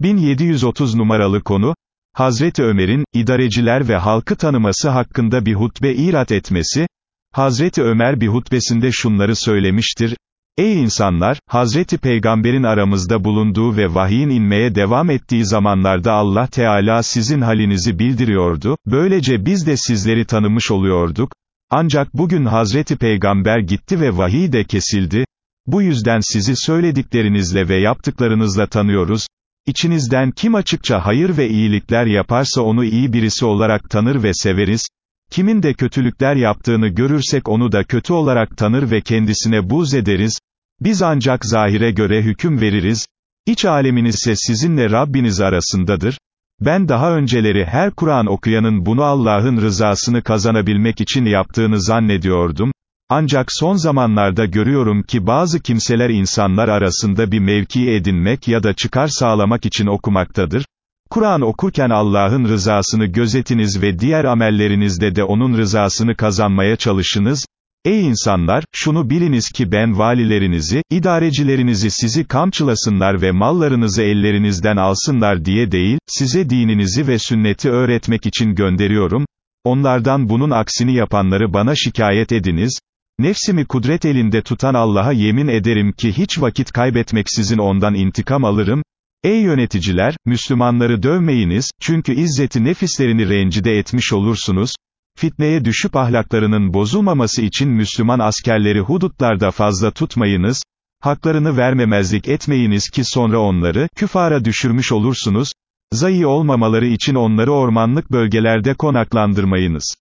1730 numaralı konu, Hazreti Ömer'in, idareciler ve halkı tanıması hakkında bir hutbe irat etmesi, Hazreti Ömer bir hutbesinde şunları söylemiştir, Ey insanlar, Hazreti Peygamber'in aramızda bulunduğu ve vahiyin inmeye devam ettiği zamanlarda Allah Teala sizin halinizi bildiriyordu, böylece biz de sizleri tanımış oluyorduk, ancak bugün Hazreti Peygamber gitti ve vahiy de kesildi, bu yüzden sizi söylediklerinizle ve yaptıklarınızla tanıyoruz, İçinizden kim açıkça hayır ve iyilikler yaparsa onu iyi birisi olarak tanır ve severiz, kimin de kötülükler yaptığını görürsek onu da kötü olarak tanır ve kendisine buz ederiz, biz ancak zahire göre hüküm veririz, İç aleminiz ise sizinle Rabbiniz arasındadır, ben daha önceleri her Kur'an okuyanın bunu Allah'ın rızasını kazanabilmek için yaptığını zannediyordum, ancak son zamanlarda görüyorum ki bazı kimseler insanlar arasında bir mevki edinmek ya da çıkar sağlamak için okumaktadır. Kur'an okurken Allah'ın rızasını gözetiniz ve diğer amellerinizde de onun rızasını kazanmaya çalışınız. Ey insanlar, şunu biliniz ki ben valilerinizi, idarecilerinizi sizi kamçılasınlar ve mallarınızı ellerinizden alsınlar diye değil, size dininizi ve sünneti öğretmek için gönderiyorum. Onlardan bunun aksini yapanları bana şikayet ediniz, Nefsimi kudret elinde tutan Allah'a yemin ederim ki hiç vakit kaybetmeksizin ondan intikam alırım. Ey yöneticiler, Müslümanları dövmeyiniz, çünkü izzeti nefislerini rencide etmiş olursunuz. Fitneye düşüp ahlaklarının bozulmaması için Müslüman askerleri hudutlarda fazla tutmayınız. Haklarını vermemezlik etmeyiniz ki sonra onları, küfara düşürmüş olursunuz. Zayi olmamaları için onları ormanlık bölgelerde konaklandırmayınız.